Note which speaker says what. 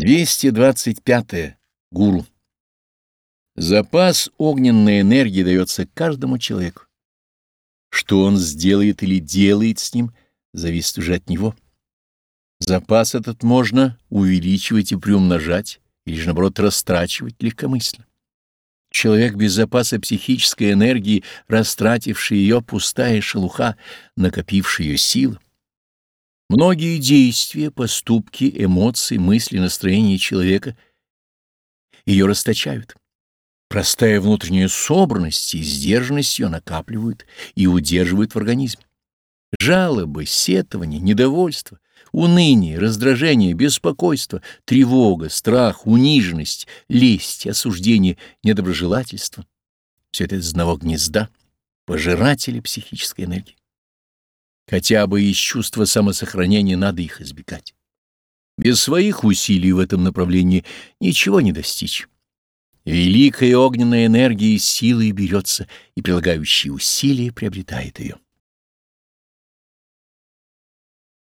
Speaker 1: 225. -е. Гуру. Запас огненной энергии дается каждому человеку. Что он сделает или делает с ним, зависит уже от него. Запас этот можно увеличивать и приумножать, или же, наоборот, растрачивать легкомысленно. Человек без запаса психической энергии, растративший ее, пустая шелуха, накопивший ее силы. Многие действия, поступки, эмоции, мысли, настроения человека ее расточают. Простая внутренняя собранность и сдержанность ее накапливают и удерживают в организме. Жалобы, сетования, недовольство, уныние, раздражение, беспокойство, тревога, страх, униженность, лесть, осуждение, недоброжелательство — все это из одного гнезда, пожиратели психической энергии. Хотя бы из чувства самосохранения надо их избегать. Без своих усилий в этом направлении ничего не достичь. Великая огненная энергия силой берется, и прилагающие усилия приобретает ее.